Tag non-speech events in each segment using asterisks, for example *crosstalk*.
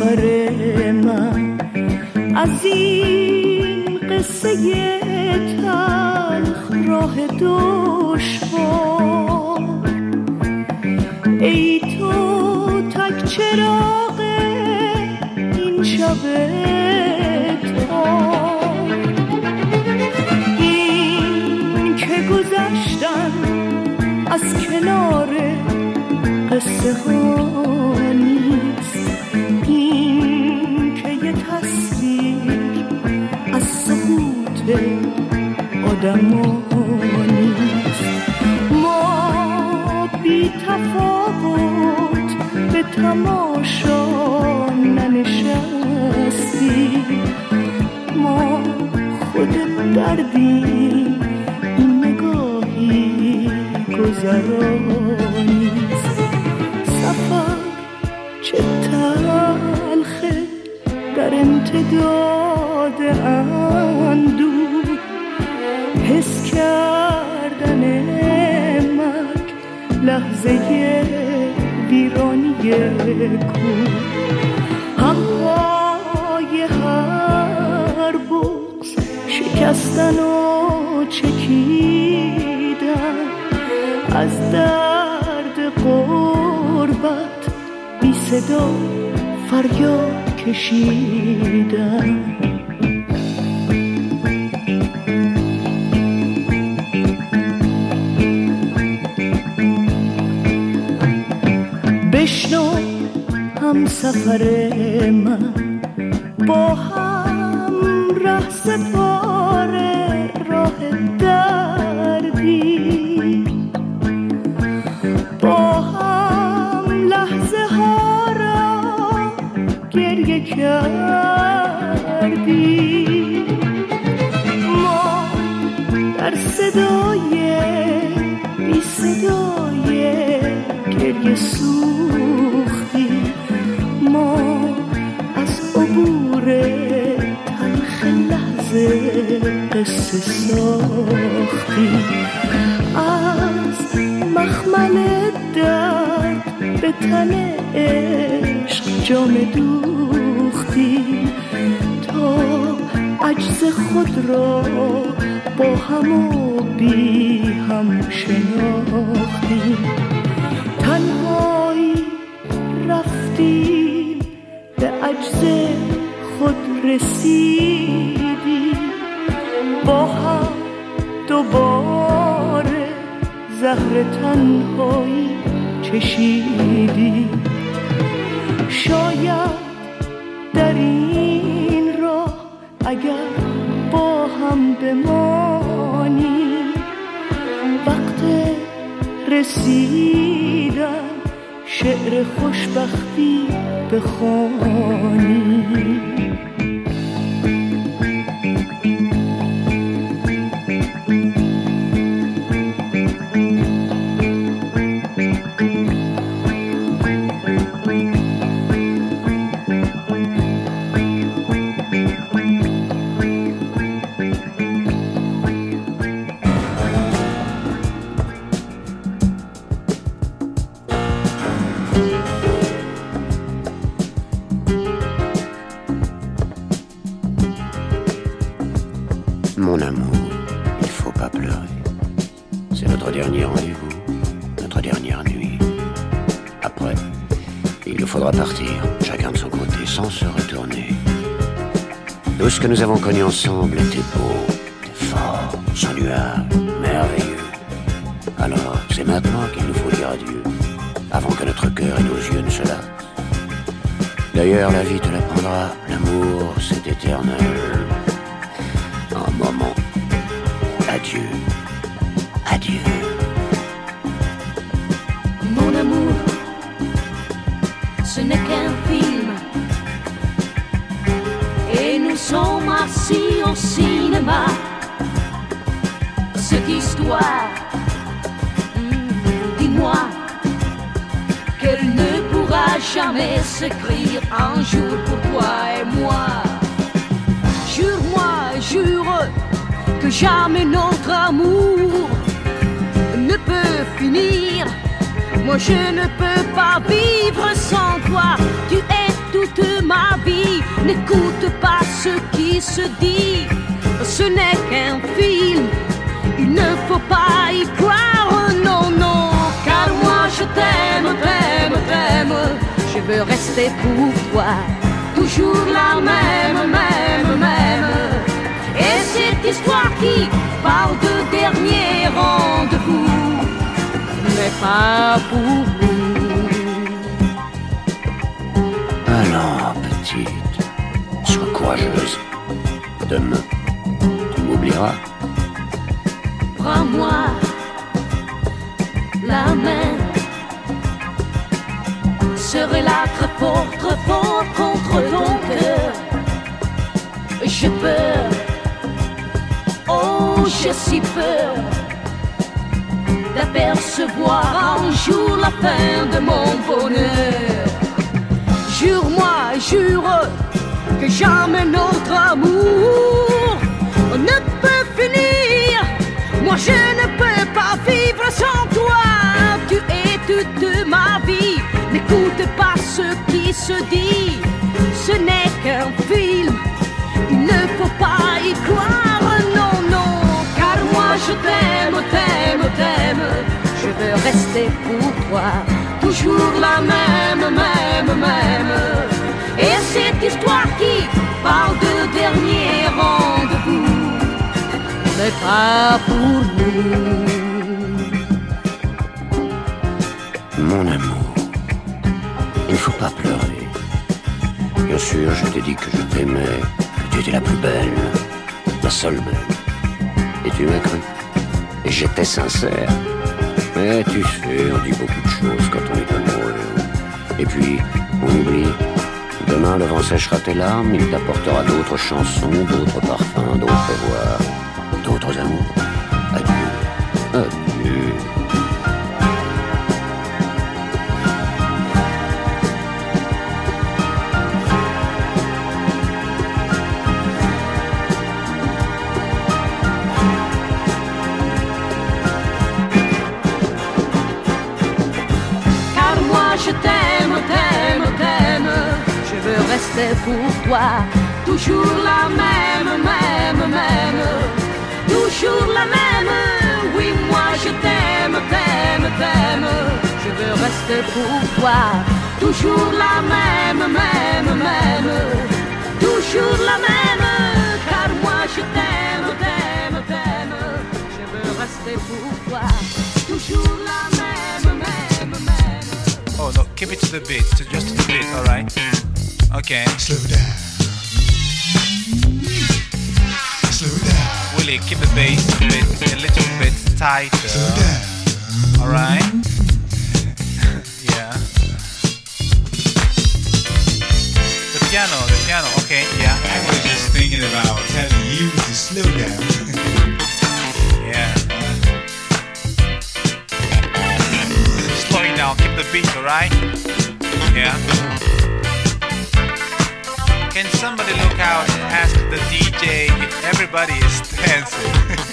سفر من از این قصه تلخ راه دشوار. ای تو تک چراغ این شب که از کنار قصه ها آدم نیست ما بی تفاوت به تماشا ننشستی ما خود دردی این نگاهی گذرانی در امتداد اندو کردن مرگ لحظه ویرانی کو همهای هر بغز شکستن و چکیدن. از درد قربت بی صدا فریاد کشیدم هم سفر من با هم ره سپاره راه دردی. با هم لحظه ها را گریه کردی. ما در صدای بی صدای گریه سوختی قصه ساختی از مخمل درد به تن عشق جام دوختی تا عجز خود را با هم و بی هم شناختی. تنهایی رفتی به عجز خود رسیدی تنهایی چشیدی. Que nous avons connu ensemble était beau, fort, sans nuage, merveilleux. Alors, c'est maintenant qu'il nous faut dire adieu, avant que notre cœur et nos yeux ne se lassent. D'ailleurs, la vie te l'apprendra, l'amour, c'est éternel. S'écrire un jour pour toi et moi. Jure-moi, jure que jamais notre amour ne peut finir. Moi je ne peux pas vivre sans toi. Tu es toute ma vie. N'écoute pas ce qui se dit, ce n'est qu'un film. Il ne faut pas y croire, non, non, car moi je t'aime, t'aime, t'aime. Je veux rester pour toi, toujours la même, même, même. Et cette histoire qui parle de dernier rendez-vous n'est pas pour vous. Alors, petite, sois courageuse. Demain, tu m'oublieras. Prends-moi Très fort, très fort contre ton cœur. Je peur, oh j'ai si peur d'apercevoir un jour la fin de mon bonheur. Jure-moi, jure que jamais notre amour ne peut finir. Moi je ne peux pas vivre sans toi. Tu es toute ma vie. N'écoute pas ce qui se dit. Ce n'est qu'un film. Il ne faut pas y croire. Non, non. Car moi je t'aime, t'aime, t'aime. Je veux rester pour toi. Toujours la même, même, même. Et cette histoire qui parle de dernier rendez-vous n'est pas pour nous. Mon amour, faut pas pleurer. Bien sûr, je t'ai dit que je t'aimais, que tu étais la plus belle, la seule belle. Et tu m'as cru. Et j'étais sincère. Mais tu sais, on dit beaucoup de choses quand on est amoureux. Et puis, on oublie. Demain, le vent séchera tes larmes, il t'apportera d'autres chansons, d'autres parfums, d'autres voix, d'autres amours. Veux rester pour toi. Toujours la même, même, même. Toujours la même. Oui, moi je t'aime, t'aime, t'aime. Je veux rester pour toi. Toujours la même, même, même. Toujours la même. Car moi je t'aime, t'aime, t'aime. Je veux rester pour toi. Toujours la même, même, même. Oh no, keep it to the beat, to just the beat, alright? Okay. Slow down. Slow down. Willie, keep the bass a bit a little bit Slow tighter. down. Alright? *laughs* yeah. The piano, the piano, okay, yeah. I was just thinking about telling you to slow down. *laughs* Yeah. Slow it down, keep the beat, alright? Yeah. Can somebody look out and ask the DJ if everybody is dancing? *laughs*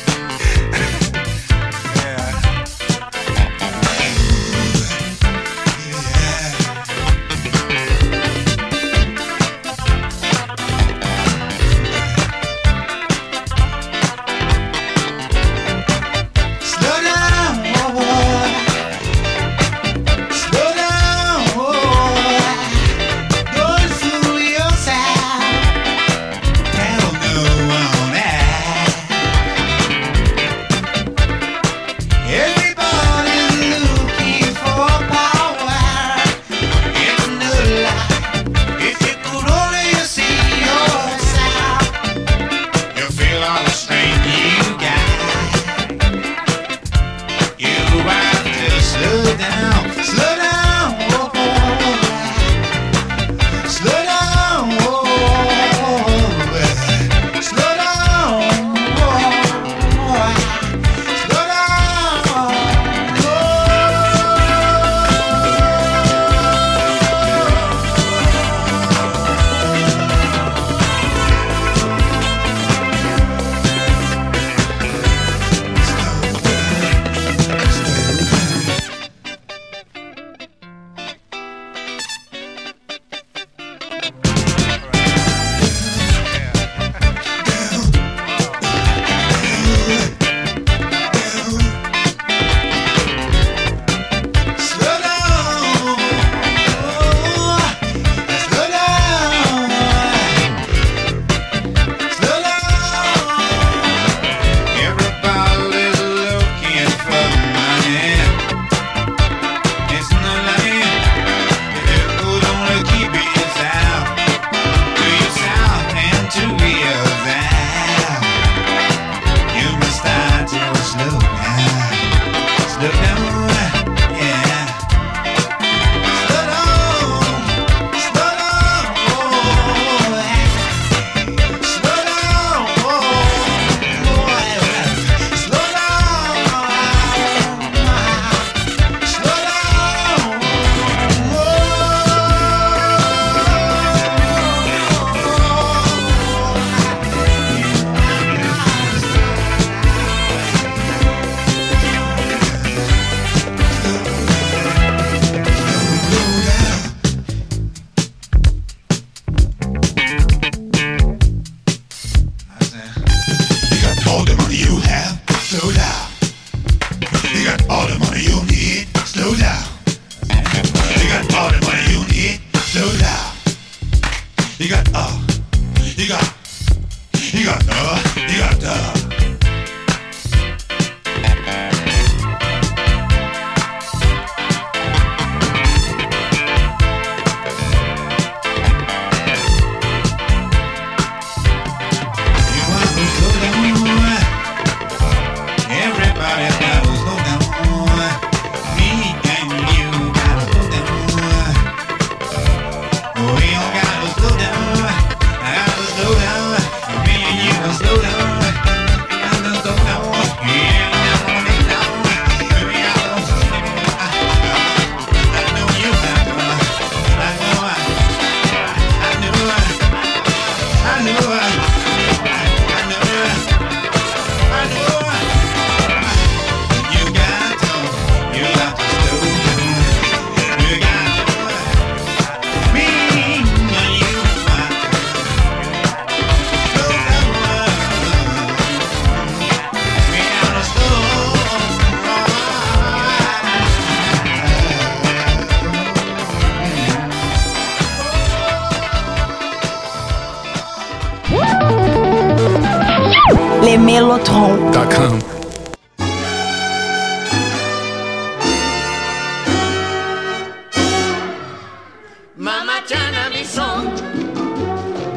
Mama Chana, mi son,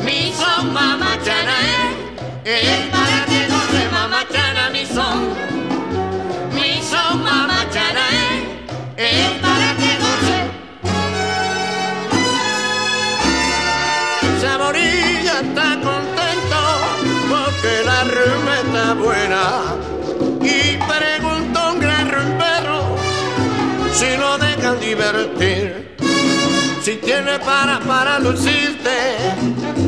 mi son, Mama Chana, eh, es Si tienes para para lucirte,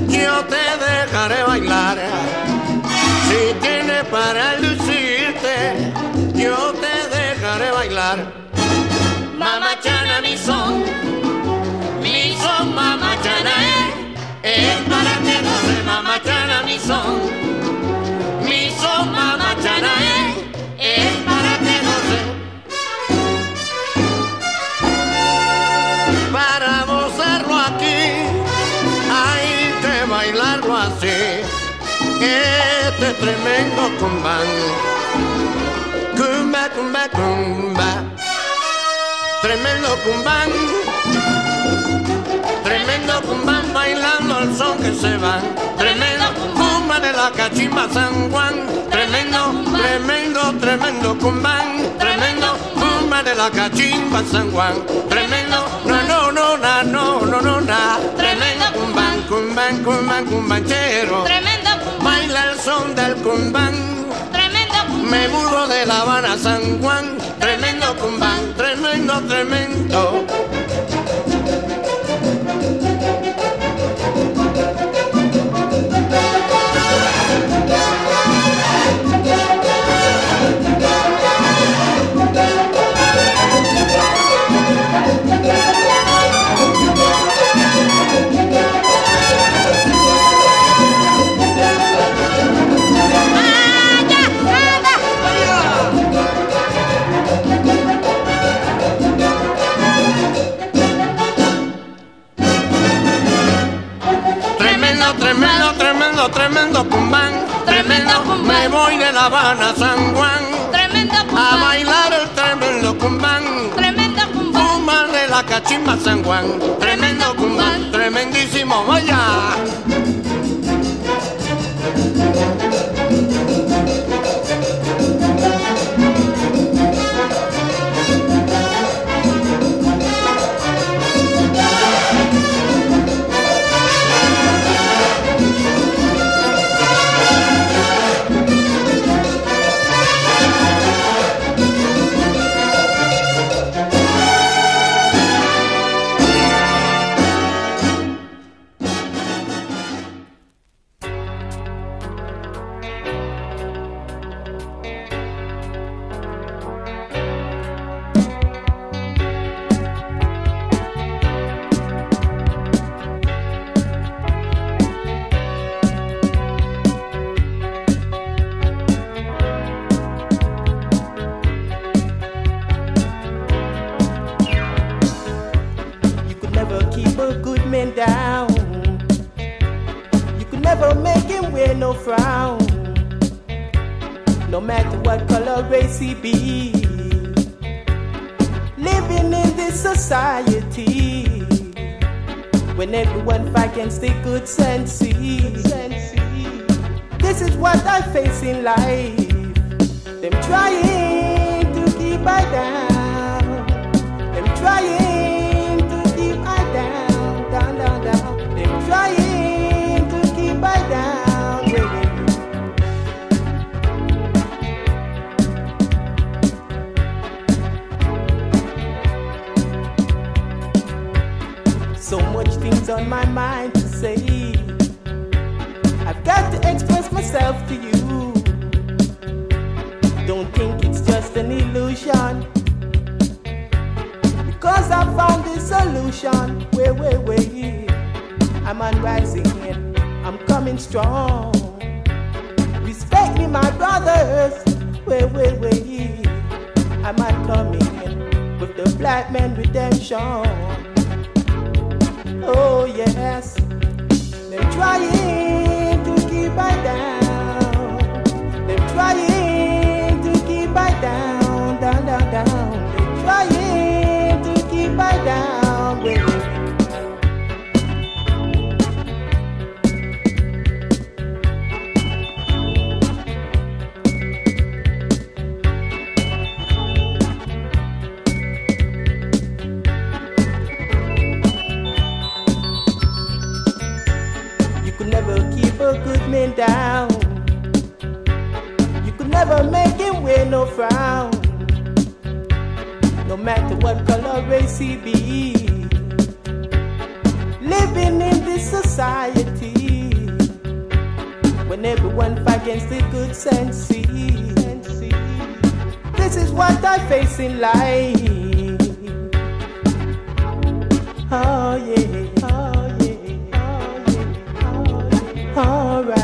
yo te dejaré bailar. Si tienes para lucirte, yo te dejaré bailar. Mamá Chana, mi son, mi son, mamá Chana, eh, es para que no se mamá Chana, mi son, mi son, mamá Chana, eh, es para tremendo cumbán, cumba, cumba, cumba, tremendo cumbán, tremendo cumbán bailando al son que se van, tremendo cumba de la cachimba San Juan, tremendo, tremendo, tremendo cumbán, tremendo cumba de la cachimba San Juan, tremendo, no, no, no, na, no, no, no, na, tremendo cumbán, cumbán, cumbán, cumbanchero, Tremendo baila el son del cumbán. tremendo cumbán. Me burro de La Habana San Juan, tremendo cumbán, tremendo. Tremendo, Tremendo cumbán, tremendísimo, vaya. Society when everyone fight against the good sense. This is what I face in life. Them trying to keep I down. Them trying on my mind to say. I've got to express myself to you. Don't think it's just an illusion. Because I found the solution. Wait, wait, wait. I'm on rising and I'm coming strong. Respect me, my brothers. Wait, wait, wait. I'm on coming with the black man redemption. Oh yes, they're trying to keep I down. They're trying to keep I down, down, down, down. Trying to keep I down. Good man down. You could never make him wear no frown. No matter what color race he be. Living in this society. When everyone fight against the good sense. This is what I face in life. Oh yeah, All right.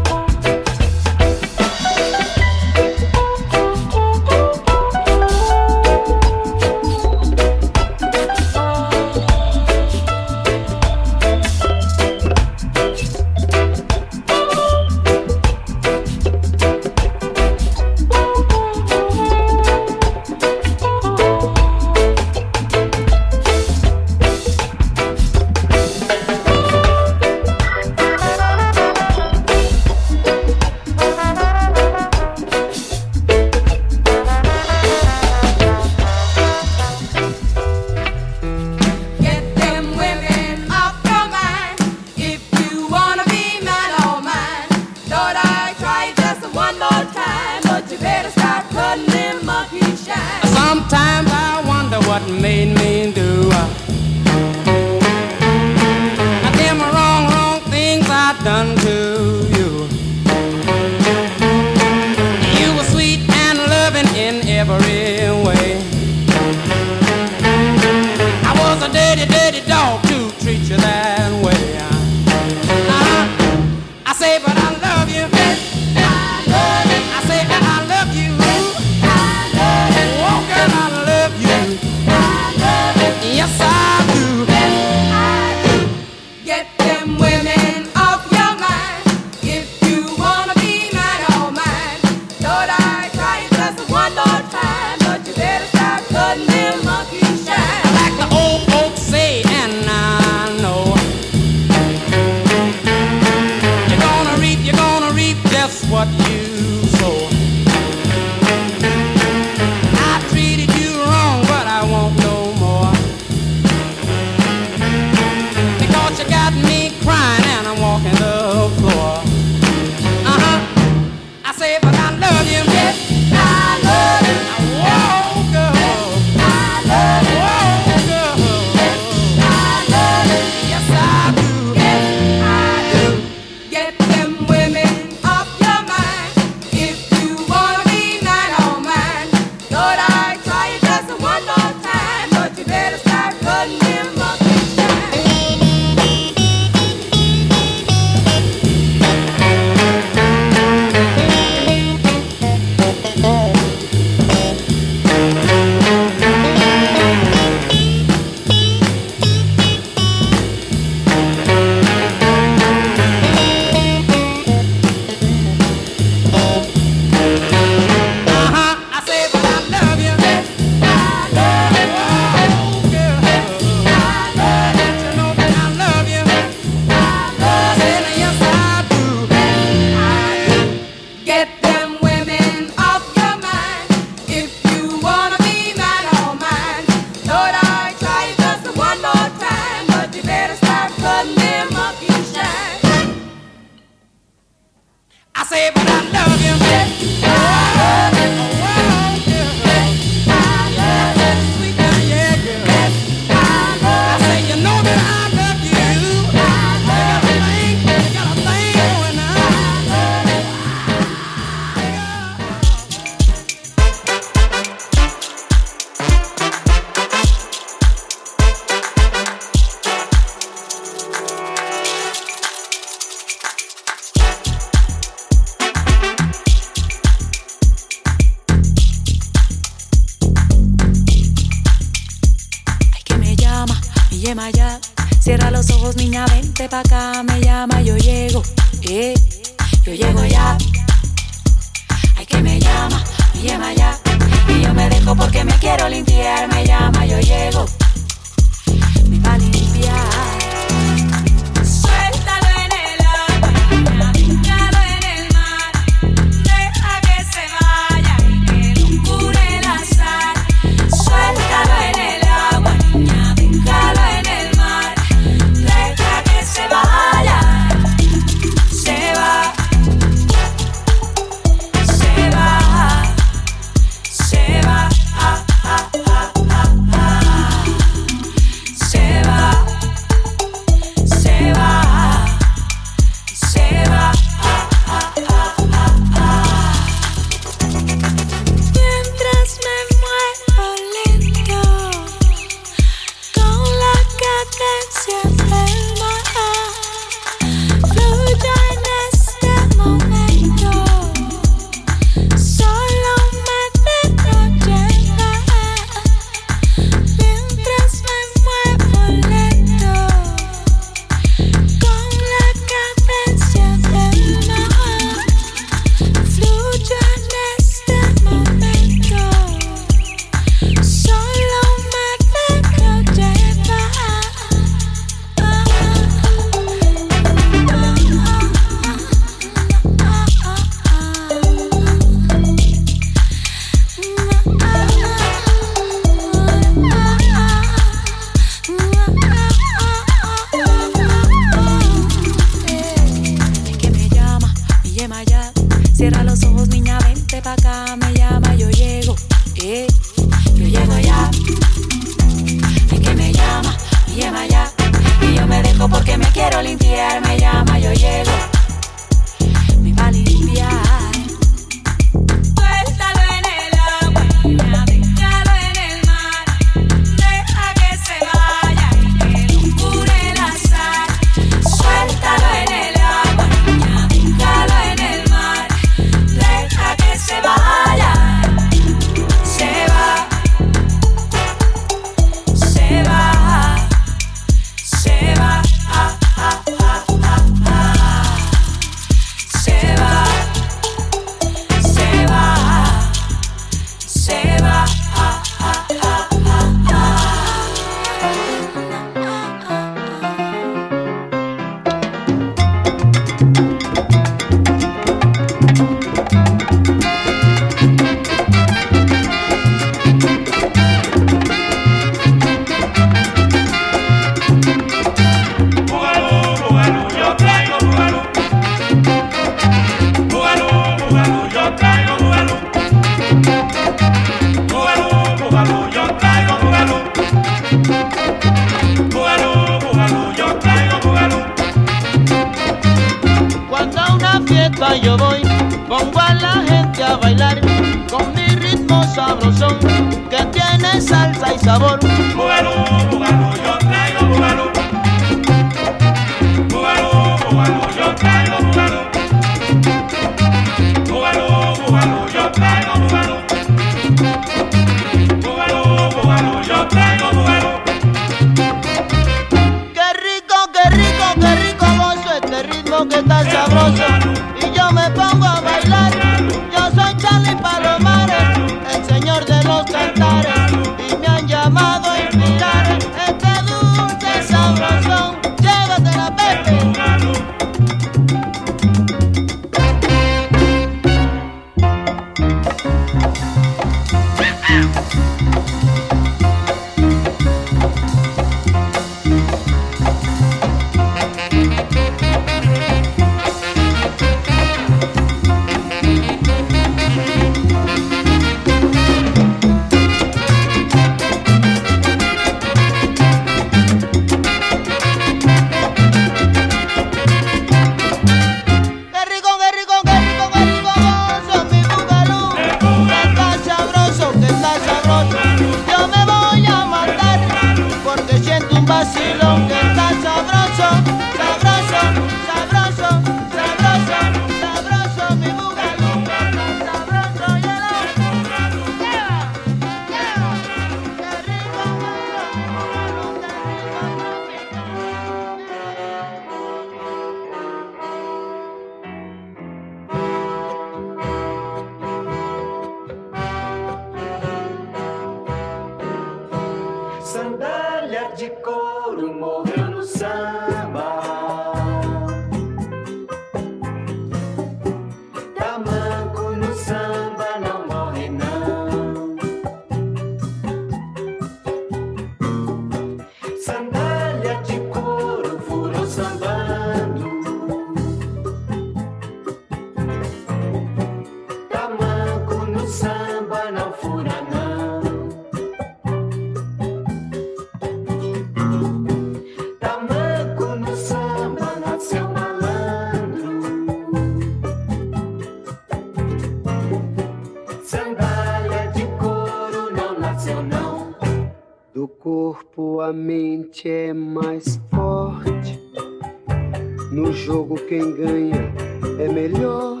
No jogo quem ganha é melhor,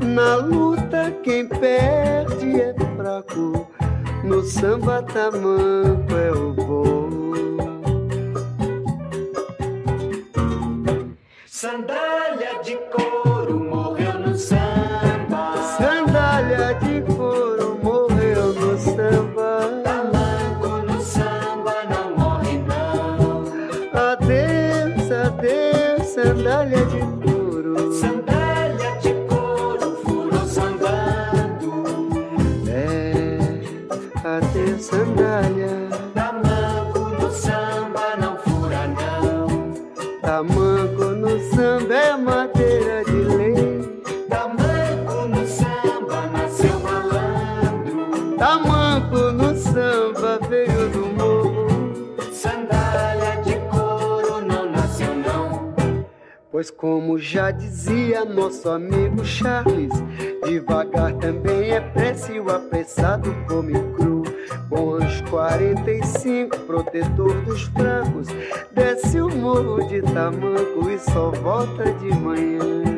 na luta quem perde é fraco, no samba tamanco é o bom. Como já dizia nosso amigo Charles, devagar também é prece e o apressado come cru. Bons 45, protetor dos fracos, desce o morro de tamanco e só volta de manhã.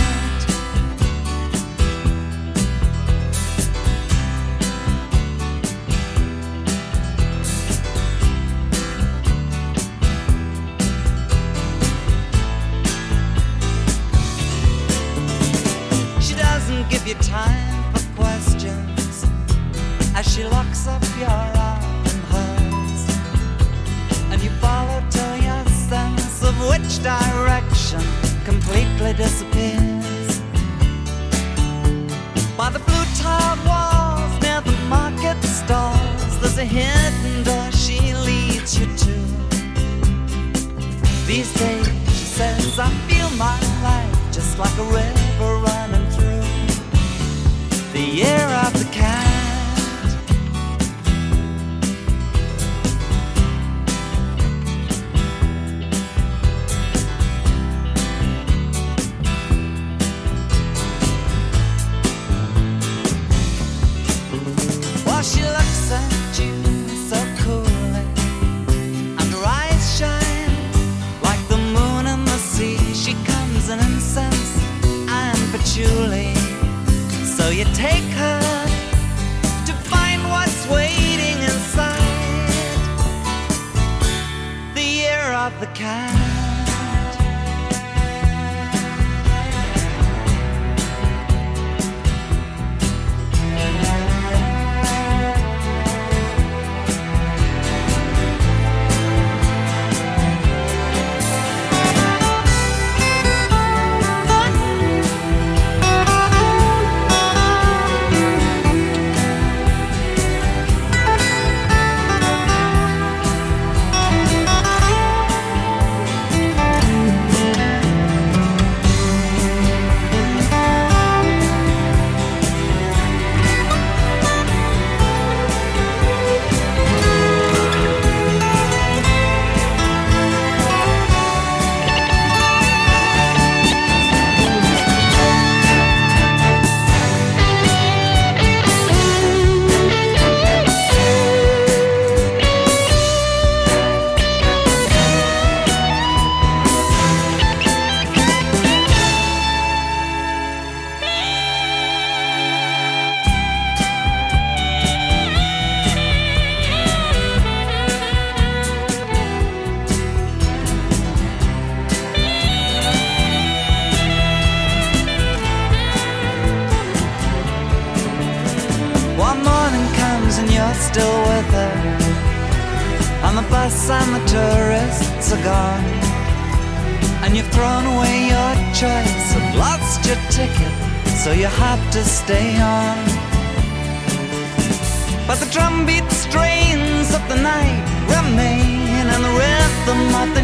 Time incense and patchouli. So you take her to find what's waiting inside the year of the cat.